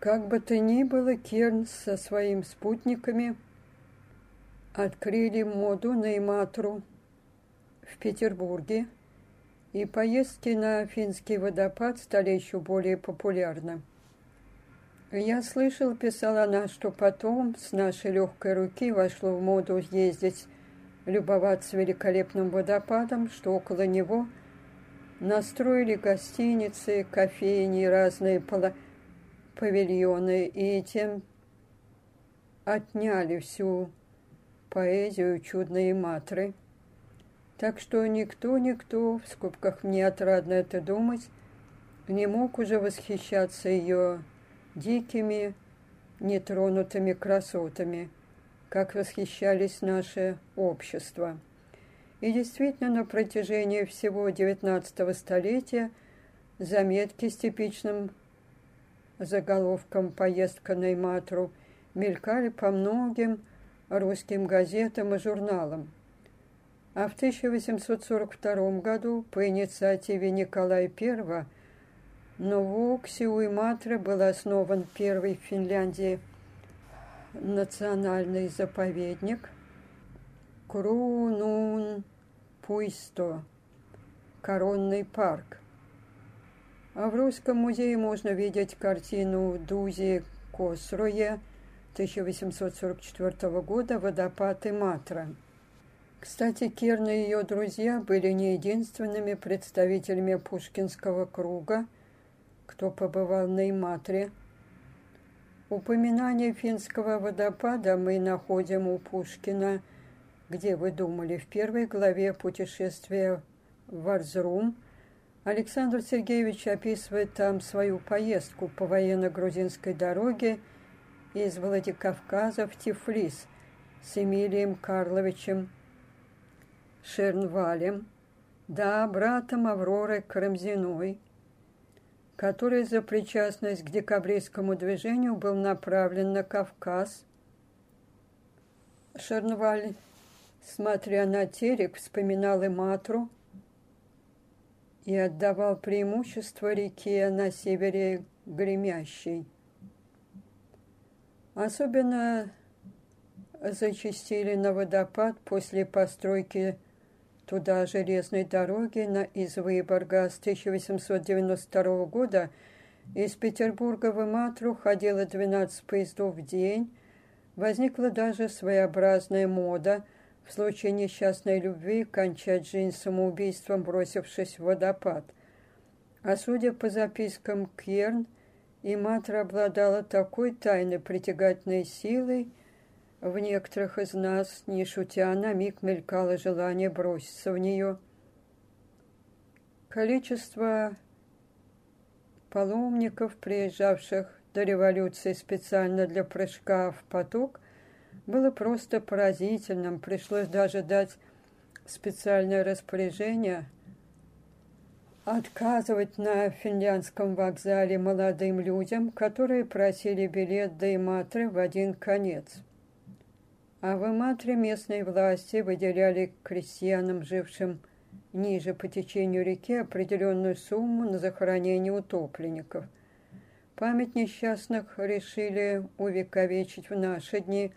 Как бы то ни было, Керн со своими спутниками открыли моду на Иматру в Петербурге, и поездки на финский водопад стали еще более популярны. Я слышал, писала она, что потом с нашей легкой руки вошло в моду ездить, любоваться великолепным водопадом, что около него настроили гостиницы, кофейни, разные павильоны, и тем отняли всю поэзию чудной матры. Так что никто-никто, в скобках мне отрадно это думать, не мог уже восхищаться ее дикими, нетронутыми красотами, как восхищались наше общество. И действительно, на протяжении всего XIX столетия заметки с типичным заголовком «Поездка на Иматру» мелькали по многим русским газетам и журналам. А в 1842 году по инициативе Николая I на Воксе у Иматры был основан первый в Финляндии национальный заповедник Крунун Пуйсто, Коронный парк. А в Русском музее можно видеть картину Дузи Косруе 1844 года «Водопад Иматра». Кстати, Керн и ее друзья были не единственными представителями Пушкинского круга, кто побывал на Иматре. Упоминание финского водопада мы находим у Пушкина, где вы думали, в первой главе путешествия в Арзрум. Александр Сергеевич описывает там свою поездку по военно-грузинской дороге из Владикавказа в Тифлис с Эмилием Карловичем Шернвалем, да, братом Авроры Карамзиной, который за причастность к декабристскому движению был направлен на Кавказ. Шернваль, смотря на терек, вспоминал и Матру и отдавал преимущество реке на севере гремящей. Особенно зачастили на водопад после постройки туда железной дороги на, из Выборга с 1892 года из Петербурга в Иматру ходило 12 поездов в день. Возникла даже своеобразная мода в случае несчастной любви кончать жизнь самоубийством, бросившись в водопад. А судя по запискам Кьерн, Иматра обладала такой тайной притягательной силой, в некоторых из нас, не шутя, на миг мелькало желание броситься в нее. Количество паломников, приезжавших до революции специально для прыжка в поток, было просто поразительным. Пришлось даже дать специальное распоряжение отказывать на финляндском вокзале молодым людям, которые просили билет до Иматры в один конец. А в Иматре местные власти выделяли крестьянам, жившим ниже по течению реки, определенную сумму на захоронение утопленников. Память несчастных решили увековечить в наши дни.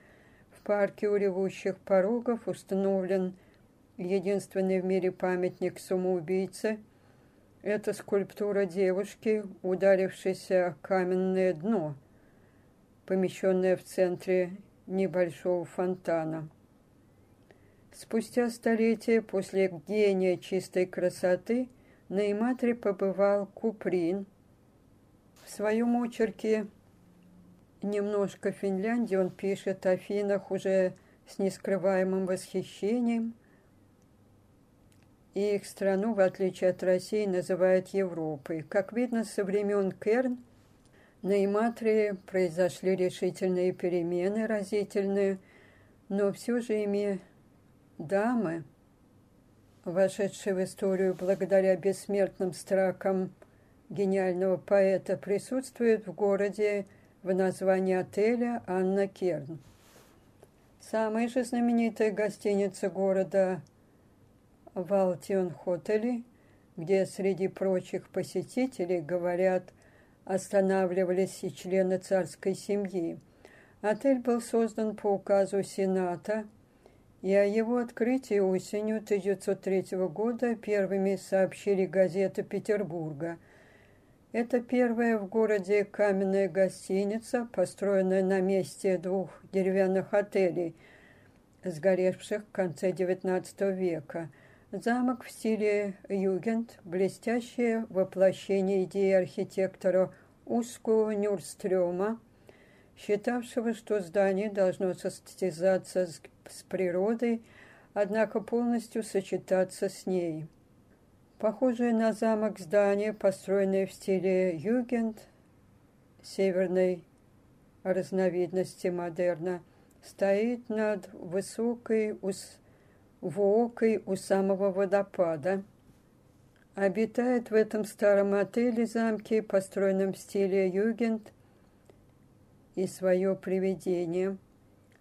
Парке у ревущих порогов установлен единственный в мире памятник самоубийце. Это скульптура девушки, ударившейся о каменное дно, помещенная в центре небольшого фонтана. Спустя столетия после гения чистой красоты на Иматре побывал Куприн. В своем очерке «Немножко Финляндии» он пишет о Финах уже с нескрываемым восхищением, и их страну, в отличие от России, называют Европой. Как видно, со времен Керн – на Иматре произошли решительные перемены, разительные, но все же ими дамы, вошедшие в историю благодаря бессмертным стракам гениального поэта, присутствуют в городе в названии отеля «Анна Керн». Самая же знаменитая гостиница города Валтион Хотели, где среди прочих посетителей говорят – останавливались и члены царской семьи. Отель был создан по указу Сената, и о его открытии осенью 1903 года первыми сообщили газеты Петербурга. Это первая в городе каменная гостиница, построенная на месте двух деревянных отелей, сгоревших в конце XIX века – Замок в стиле югент – блестящее воплощение идеи архитектора Уского Нюрстрёма, считавшего, что здание должно состязаться с, с природой, однако полностью сочетаться с ней. Похожее на замок здание, построенное в стиле югент, северной разновидности модерна, стоит над высокой, Воокой у самого водопада. Обитает в этом старом отеле-замке, построенном в стиле югент, и свое привидение.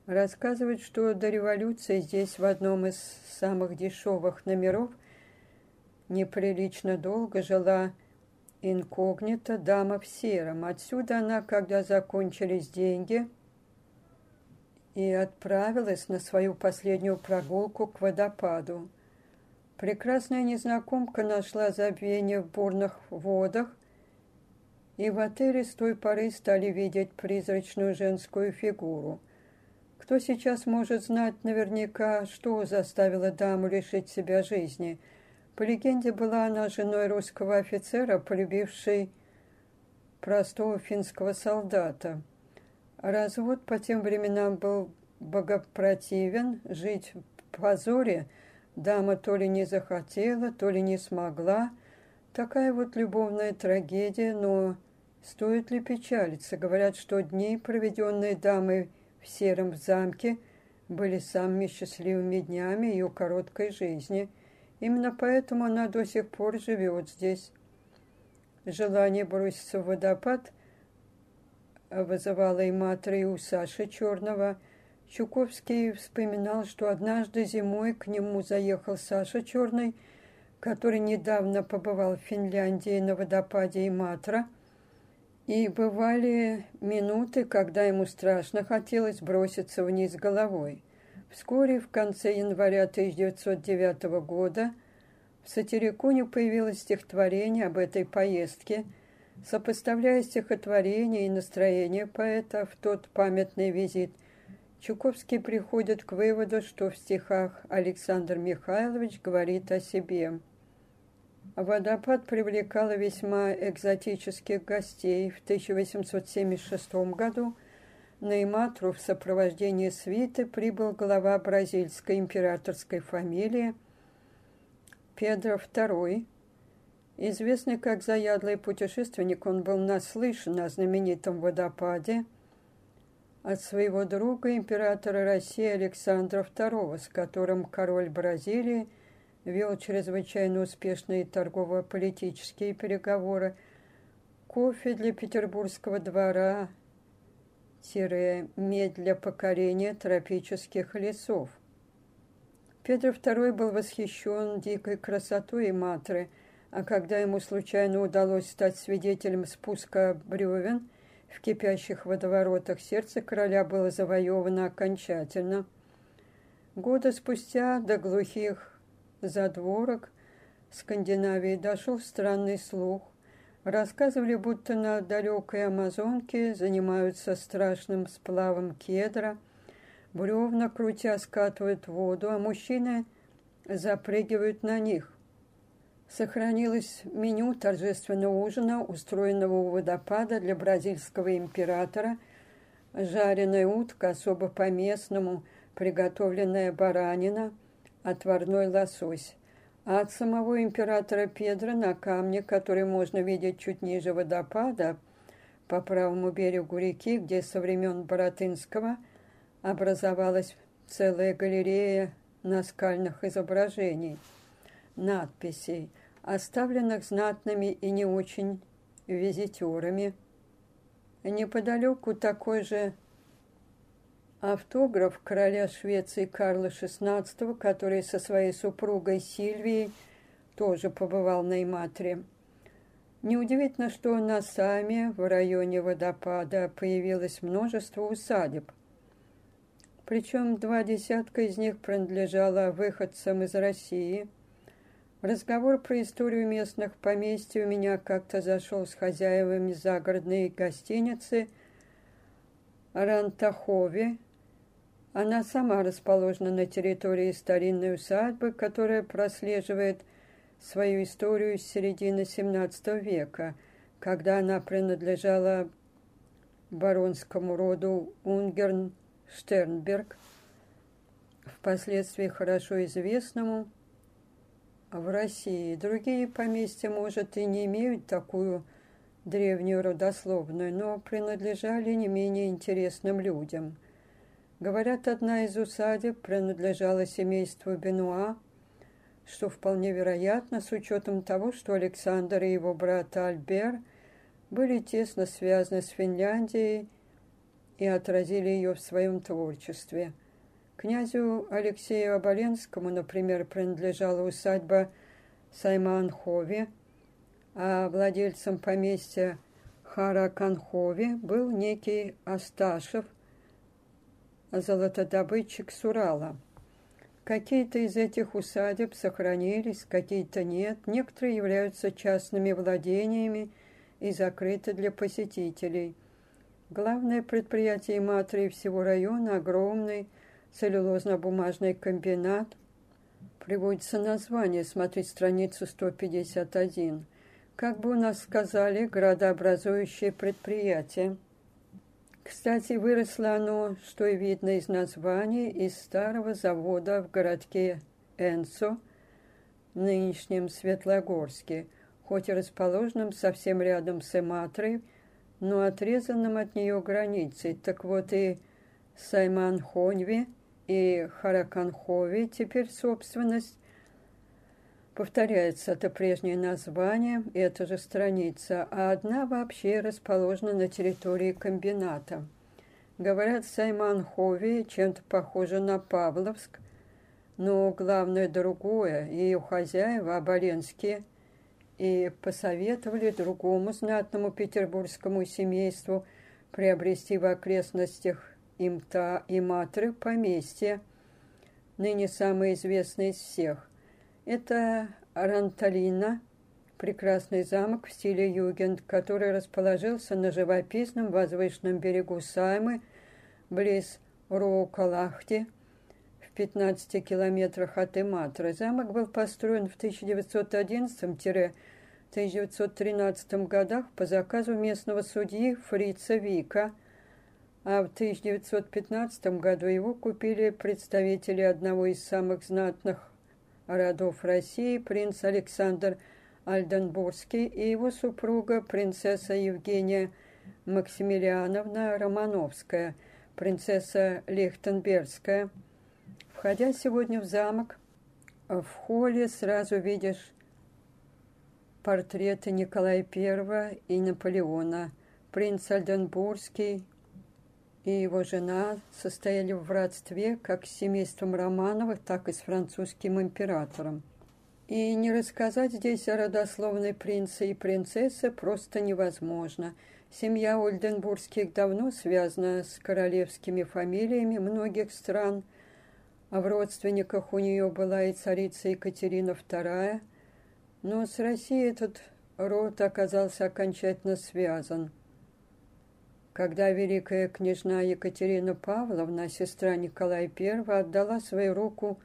Рассказывает, что до революции здесь в одном из самых дешевых номеров неприлично долго жила инкогнито дама в сером. Отсюда она, когда закончились деньги – и отправилась на свою последнюю прогулку к водопаду. Прекрасная незнакомка нашла забвение в бурных водах, и в отеле с той поры стали видеть призрачную женскую фигуру. Кто сейчас может знать наверняка, что заставило даму лишить себя жизни? По легенде, была она женой русского офицера, полюбившей простого финского солдата. Развод по тем временам был богопротивен, жить в позоре дама то ли не захотела, то ли не смогла. Такая вот любовная трагедия, но стоит ли печалиться? Говорят, что дни, проведенные дамой в сером замке, были самыми счастливыми днями ее короткой жизни. Именно поэтому она до сих пор живет здесь. Желание броситься в водопад – вызывала и Матра, и у Саши Черного. Чуковский вспоминал, что однажды зимой к нему заехал Саша Черный, который недавно побывал в Финляндии на водопаде Иматра, и бывали минуты, когда ему страшно хотелось броситься вниз головой. Вскоре, в конце января 1909 года, в Сатириконе появилось стихотворение об этой поездке – Сопоставляя стихотворение и настроение поэта в тот памятный визит, Чуковский приходит к выводу, что в стихах Александр Михайлович говорит о себе. Водопад привлекала весьма экзотических гостей. В 1876 году на Иматру в сопровождении свиты прибыл глава бразильской императорской фамилии Педро II, Известный как заядлый путешественник, он был наслышан о знаменитом водопаде от своего друга императора России Александра II, с которым король Бразилии вел чрезвычайно успешные торгово-политические переговоры, кофе для петербургского двора, медь для покорения тропических лесов. Петр II был восхищен дикой красотой Матры – а когда ему случайно удалось стать свидетелем спуска бревен в кипящих водоворотах, сердце короля было завоевано окончательно. Года спустя до глухих задворок Скандинавии дошел странный слух. Рассказывали, будто на далекой Амазонке занимаются страшным сплавом кедра, бревна, крутя, скатывают воду, а мужчины запрыгивают на них. Сохранилось меню торжественного ужина, устроенного у водопада для бразильского императора, жареная утка особо по-местному, приготовленная баранина, отварной лосось. А от самого императора Педро на камне, который можно видеть чуть ниже водопада, по правому берегу реки, где со времен Боротынского образовалась целая галерея наскальных изображений, надписей – оставленных знатными и не очень визитерами. Неподалеку такой же автограф короля Швеции Карла XVI, который со своей супругой Сильвией тоже побывал на Иматре. Неудивительно, что на Саме, в районе водопада, появилось множество усадеб. Причем два десятка из них принадлежало выходцам из России. Разговор про историю местных поместьй у меня как-то зашел с хозяевами загородной гостиницы Рантахове. Она сама расположена на территории старинной усадьбы, которая прослеживает свою историю с середины XVII века, когда она принадлежала баронскому роду Унгерн-Штернберг, впоследствии хорошо известному в России. Другие поместья, может, и не имеют такую древнюю родословную, но принадлежали не менее интересным людям. Говорят, одна из усадеб принадлежала семейству Бенуа, что вполне вероятно с учетом того, что Александр и его брат Альбер были тесно связаны с Финляндией и отразили ее в своем творчестве. Князю Алексею Оболенскому, например, принадлежала усадьба Сайманхове, а владельцем поместья Хараканхове был некий Асташев, золотодобытчик с Урала – Какие-то из этих усадеб сохранились, какие-то нет. Некоторые являются частными владениями и закрыты для посетителей. Главное предприятие матери всего района – огромный целлюлозно-бумажный комбинат. Приводится название, смотреть страницу 151. Как бы у нас сказали, градообразующее предприятие – кстати, выросло оно, что и видно из названия, из старого завода в городке Энсо, нынешнем Светлогорске, хоть и расположенном совсем рядом с Эматрой, но отрезанном от нее границей. Так вот и Сайман-Хоньви и Хараканхови теперь собственность Повторяется это прежнее название, это же страница, а одна вообще расположена на территории комбината. Говорят, Сайман-Хови чем-то похоже на Павловск, но главное другое, ее хозяева, Оболенские, и посоветовали другому знатному петербургскому семейству приобрести в окрестностях Имта и Матры поместье, ныне самое известное из всех. Это Ранталина, прекрасный замок в стиле югенд, который расположился на живописном возвышенном берегу Саймы, близ Роукалахти, в 15 километрах от Иматры. Замок был построен в 1911-1913 годах по заказу местного судьи Фрица Вика, а в 1915 году его купили представители одного из самых знатных родов России принц Александр Альденбургский и его супруга принцесса Евгения Максимилиановна Романовская, принцесса Лихтенбергская. Входя сегодня в замок, в холле сразу видишь портреты Николая I и Наполеона. Принц Альденбургский и его жена состояли в родстве как с семейством Романовых, так и с французским императором. И не рассказать здесь о родословной принца и принцессы просто невозможно. Семья Ольденбургских давно связана с королевскими фамилиями многих стран, а в родственниках у нее была и царица Екатерина II, но с Россией этот род оказался окончательно связан – когда великая княжна Екатерина Павловна, сестра Николая I, отдала свою руку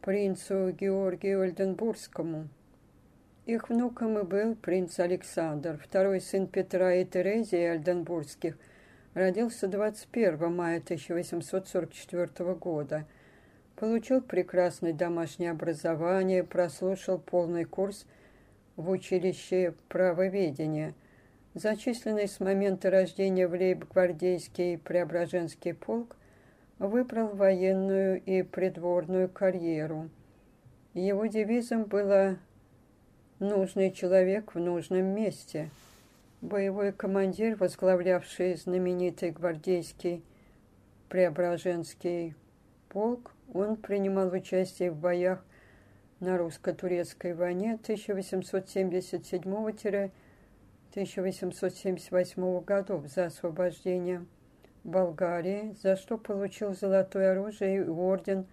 принцу Георгию Ольденбургскому. Их внуком и был принц Александр, второй сын Петра и Терезии Ольденбургских, родился 21 мая 1844 года. Получил прекрасное домашнее образование, прослушал полный курс в училище правоведения – зачисленный с момента рождения в лейб-гвардейский Преображенский полк, выбрал военную и придворную карьеру. Его девизом было «нужный человек в нужном месте». Боевой командир, возглавлявший знаменитый гвардейский Преображенский полк, он принимал участие в боях на русско-турецкой войне 1877-1878 годов за освобождение Болгарии, за что получил золотое оружие и орден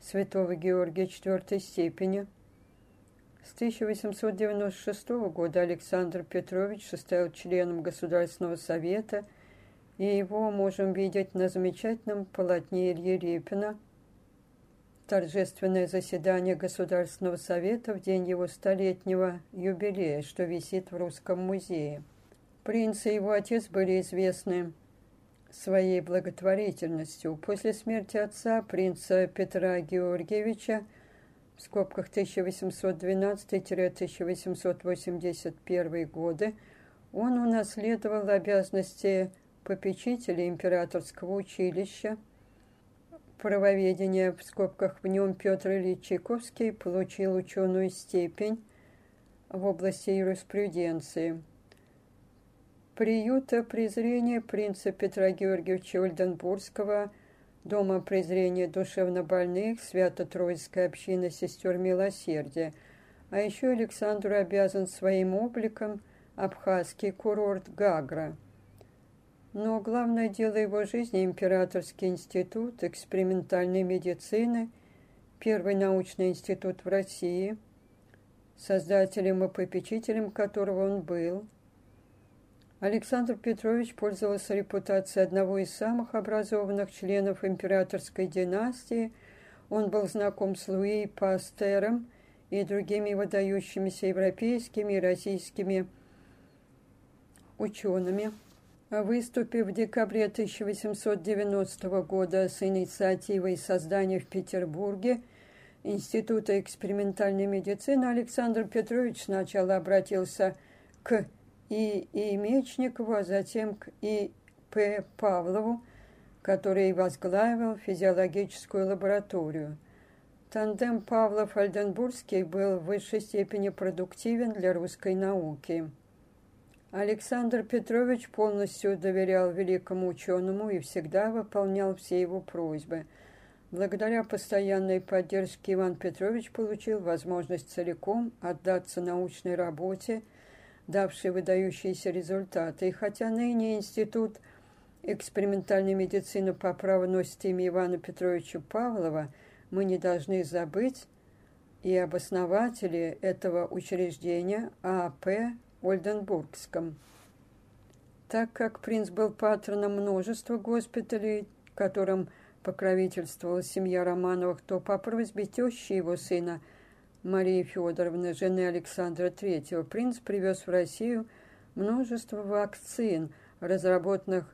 Святого Георгия четвертой степени. С 1896 года Александр Петрович состоял членом Государственного совета, и его можем видеть на замечательном полотне Ильи Репина «Торжественное заседание Государственного совета в день его столетнего юбилея», что висит в Русском музее. Принц и его отец были известны своей благотворительностью. После смерти отца, принца Петра Георгиевича, в скобках 1812-1881 годы, он унаследовал обязанности попечителя императорского училища, правоведения, в скобках в нем Петр Ильич Чайковский получил ученую степень в области юриспруденции – приюта презрения принца Петра Георгиевича Ольденбургского, Дома презрения душевнобольных, Свято-Троицкая община сестер Милосердия. А еще Александру обязан своим обликом абхазский курорт Гагра. Но главное дело его жизни – Императорский институт экспериментальной медицины, первый научный институт в России, создателем и попечителем которого он был – Александр Петрович пользовался репутацией одного из самых образованных членов императорской династии. Он был знаком с Луи Пастером и другими выдающимися европейскими и российскими учеными. Выступив в декабре 1890 года с инициативой создания в Петербурге Института экспериментальной медицины, Александр Петрович сначала обратился к и И. Мечникову, а затем к И. П. Павлову, который возглавил физиологическую лабораторию. Тандем Павлов-Альденбургский был в высшей степени продуктивен для русской науки. Александр Петрович полностью доверял великому ученому и всегда выполнял все его просьбы. Благодаря постоянной поддержке Иван Петрович получил возможность целиком отдаться научной работе – давший выдающиеся результаты. И хотя ныне Институт экспериментальной медицины по праву носит имя Ивана Петровича Павлова, мы не должны забыть и об основателе этого учреждения А.П. Ольденбургском. Так как принц был патроном множества госпиталей, которым покровительствовала семья Романовых, то по просьбе тещи его сына – Марии Федоровны, жены Александра III, принц привез в Россию множество вакцин, разработанных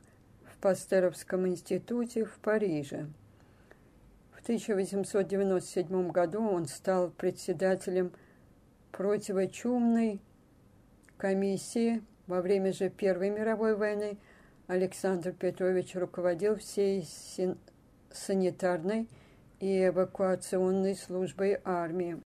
в Пастеровском институте в Париже. В 1897 году он стал председателем противочумной комиссии. Во время же Первой мировой войны Александр Петрович руководил всей санитарной и эвакуационной службой армии.